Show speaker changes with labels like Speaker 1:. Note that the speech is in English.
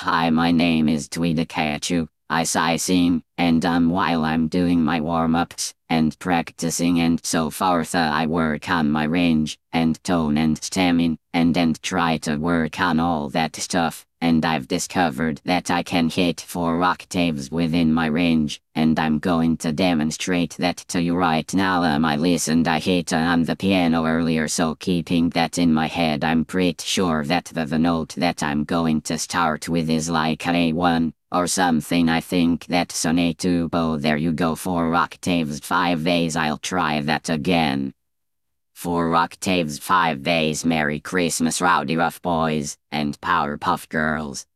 Speaker 1: Hi, my name is Tweedakachu. I sigh sing, and um while I'm doing my warm-ups and practicing and so forth uh, I work on my range and tone and stamina and and try to work on all that stuff and I've discovered that I can hit four octaves within my range and I'm going to demonstrate that to you right now um I listened I hit uh, on the piano earlier so keeping that in my head I'm pretty sure that the, the note that I'm going to start with is like A1 or something I think that's an A2 there you go four octaves five days I'll try that again. Four octaves five days Merry Christmas Rowdyruff Boys and Powerpuff Girls.